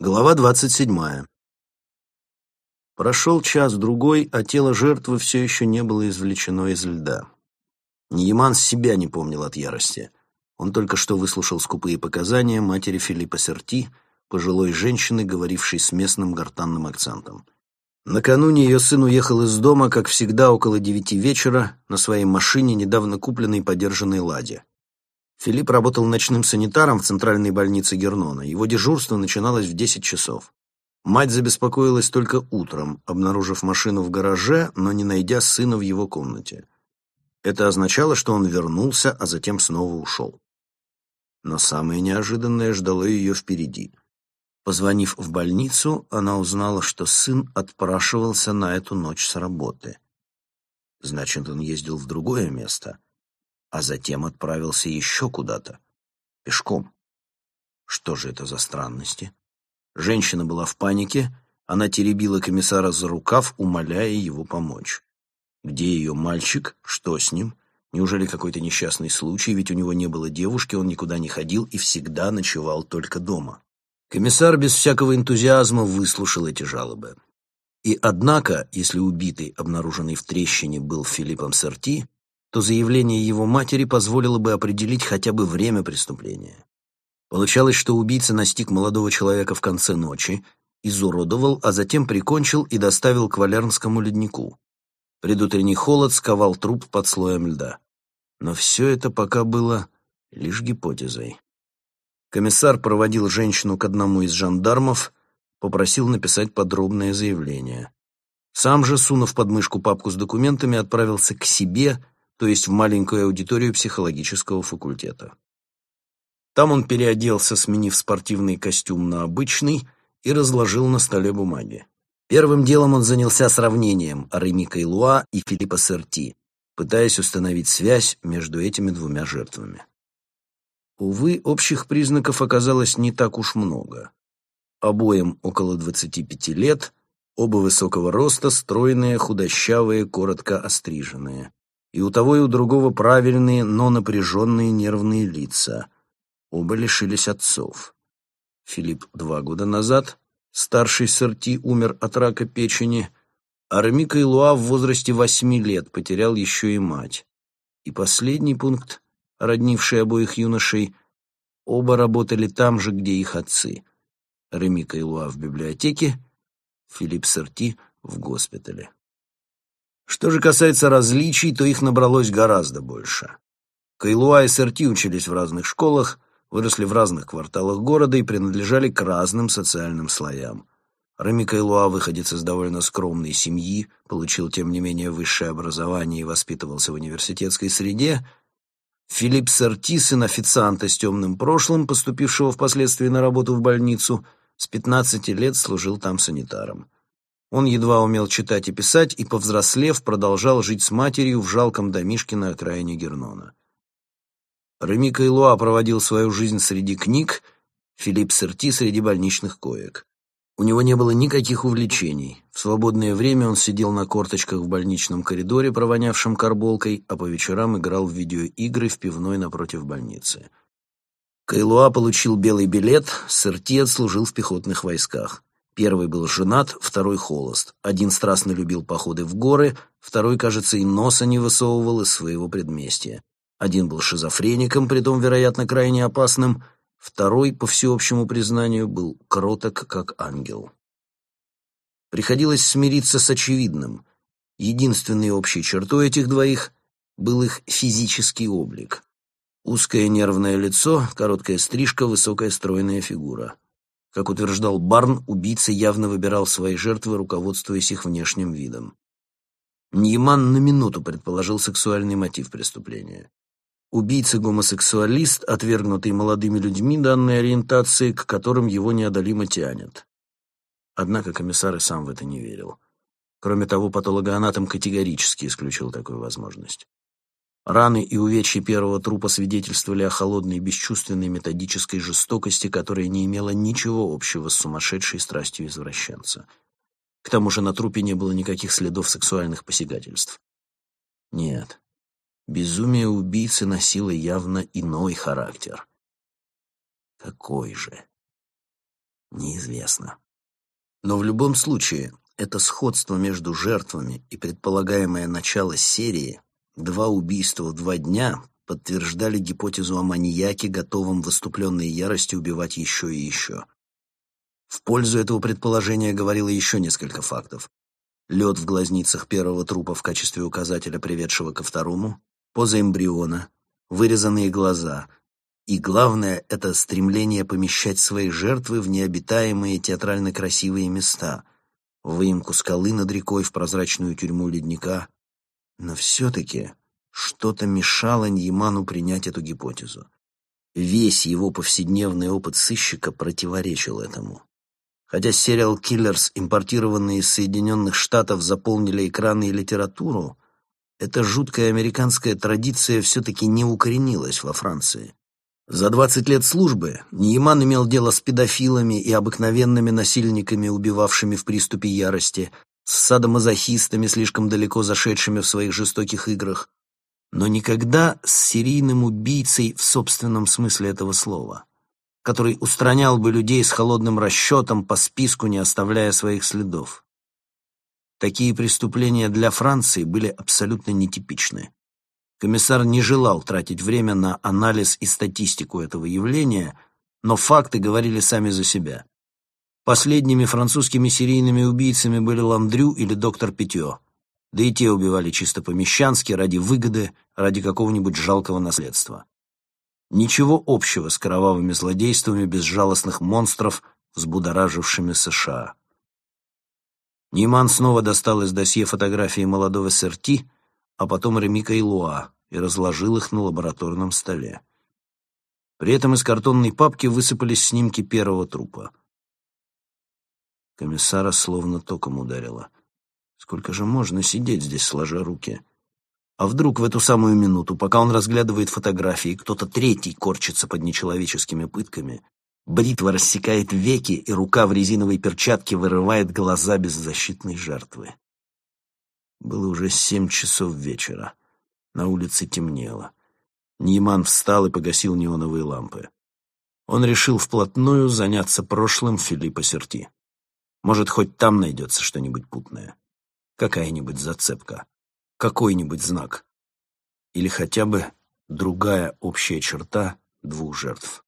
Глава двадцать седьмая. Прошел час-другой, а тело жертвы все еще не было извлечено из льда. Ньяман себя не помнил от ярости. Он только что выслушал скупые показания матери Филиппа Серти, пожилой женщины, говорившей с местным гортанным акцентом. Накануне ее сын уехал из дома, как всегда, около девяти вечера, на своей машине, недавно купленной и подержанной «Ладе». Филипп работал ночным санитаром в центральной больнице Гернона. Его дежурство начиналось в 10 часов. Мать забеспокоилась только утром, обнаружив машину в гараже, но не найдя сына в его комнате. Это означало, что он вернулся, а затем снова ушел. Но самое неожиданное ждало ее впереди. Позвонив в больницу, она узнала, что сын отпрашивался на эту ночь с работы. Значит, он ездил в другое место — а затем отправился еще куда-то, пешком. Что же это за странности? Женщина была в панике, она теребила комиссара за рукав, умоляя его помочь. Где ее мальчик? Что с ним? Неужели какой-то несчастный случай, ведь у него не было девушки, он никуда не ходил и всегда ночевал только дома. Комиссар без всякого энтузиазма выслушал эти жалобы. И однако, если убитый, обнаруженный в трещине, был Филиппом Серти, то заявление его матери позволило бы определить хотя бы время преступления. Получалось, что убийца настиг молодого человека в конце ночи, изуродовал, а затем прикончил и доставил к Валернскому леднику. Предутренний холод сковал труп под слоем льда. Но все это пока было лишь гипотезой. Комиссар проводил женщину к одному из жандармов, попросил написать подробное заявление. Сам же, сунув под мышку папку с документами, отправился к себе то есть в маленькую аудиторию психологического факультета. Там он переоделся, сменив спортивный костюм на обычный, и разложил на столе бумаги. Первым делом он занялся сравнением Реми Кайлуа и Филиппа Серти, пытаясь установить связь между этими двумя жертвами. Увы, общих признаков оказалось не так уж много. Обоим около 25 лет, оба высокого роста, стройные, худощавые, коротко остриженные и у того и у другого правильные, но напряженные нервные лица. Оба лишились отцов. Филипп два года назад, старший Сорти, умер от рака печени, а Рамика Илуа в возрасте восьми лет потерял еще и мать. И последний пункт, роднивший обоих юношей, оба работали там же, где их отцы. Ремика Илуа в библиотеке, Филипп Сорти в госпитале. Что же касается различий, то их набралось гораздо больше. Кайлуа и Серти учились в разных школах, выросли в разных кварталах города и принадлежали к разным социальным слоям. Рами Кайлуа выходец из довольно скромной семьи, получил, тем не менее, высшее образование и воспитывался в университетской среде. Филипп Серти, сын официанта с темным прошлым, поступившего впоследствии на работу в больницу, с 15 лет служил там санитаром. Он едва умел читать и писать, и, повзрослев, продолжал жить с матерью в жалком домишке на окраине Гернона. Реми Кайлуа проводил свою жизнь среди книг, Филипп Серти среди больничных коек. У него не было никаких увлечений. В свободное время он сидел на корточках в больничном коридоре, провонявшем карболкой, а по вечерам играл в видеоигры в пивной напротив больницы. Кайлуа получил белый билет, Серти отслужил в пехотных войсках. Первый был женат, второй холост. Один страстно любил походы в горы, второй, кажется, и носа не высовывал из своего предместья. Один был шизофреником, притом, вероятно, крайне опасным. Второй, по всеобщему признанию, был кроток, как ангел. Приходилось смириться с очевидным. Единственной общей чертой этих двоих был их физический облик. Узкое нервное лицо, короткая стрижка, высокая стройная фигура. Как утверждал Барн, убийца явно выбирал свои жертвы, руководствуясь их внешним видом. Ньяман на минуту предположил сексуальный мотив преступления. Убийца-гомосексуалист, отвергнутый молодыми людьми данной ориентации, к которым его неодолимо тянет. Однако комиссар и сам в это не верил. Кроме того, патологоанатом категорически исключил такую возможность. Раны и увечья первого трупа свидетельствовали о холодной бесчувственной методической жестокости, которая не имела ничего общего с сумасшедшей страстью извращенца. К тому же на трупе не было никаких следов сексуальных посягательств. Нет, безумие убийцы носило явно иной характер. Какой же? Неизвестно. Но в любом случае, это сходство между жертвами и предполагаемое начало серии, два убийства в два дня, подтверждали гипотезу о маньяке, готовом в выступленной ярости убивать еще и еще. В пользу этого предположения говорило еще несколько фактов. Лед в глазницах первого трупа в качестве указателя, приведшего ко второму, поза эмбриона, вырезанные глаза. И главное — это стремление помещать свои жертвы в необитаемые театрально красивые места, в выемку скалы над рекой, в прозрачную тюрьму ледника. Но все-таки что-то мешало Ньяману принять эту гипотезу. Весь его повседневный опыт сыщика противоречил этому. Хотя сериал «Киллерс», импортированные из Соединенных Штатов, заполнили экраны и литературу, эта жуткая американская традиция все-таки не укоренилась во Франции. За 20 лет службы Нейман имел дело с педофилами и обыкновенными насильниками, убивавшими в приступе ярости, с садомазохистами, слишком далеко зашедшими в своих жестоких играх, но никогда с серийным убийцей в собственном смысле этого слова который устранял бы людей с холодным расчетом по списку, не оставляя своих следов. Такие преступления для Франции были абсолютно нетипичны. Комиссар не желал тратить время на анализ и статистику этого явления, но факты говорили сами за себя. Последними французскими серийными убийцами были Ламдрю или доктор Питье. Да и те убивали чисто по-мещански, ради выгоды, ради какого-нибудь жалкого наследства. Ничего общего с кровавыми злодействами безжалостных монстров, взбудоражившими США. Ниман снова достал из досье фотографии молодого Серти, а потом Ремика и Луа, и разложил их на лабораторном столе. При этом из картонной папки высыпались снимки первого трупа. Комиссара словно током ударило. Сколько же можно сидеть здесь, сложа руки? А вдруг в эту самую минуту, пока он разглядывает фотографии, кто-то третий корчится под нечеловеческими пытками, бритва рассекает веки, и рука в резиновой перчатке вырывает глаза беззащитной жертвы. Было уже семь часов вечера. На улице темнело. Нейман встал и погасил неоновые лампы. Он решил вплотную заняться прошлым Филиппа Серти. Может, хоть там найдется что-нибудь путное. Какая-нибудь зацепка какой-нибудь знак или хотя бы другая общая черта двух жертв.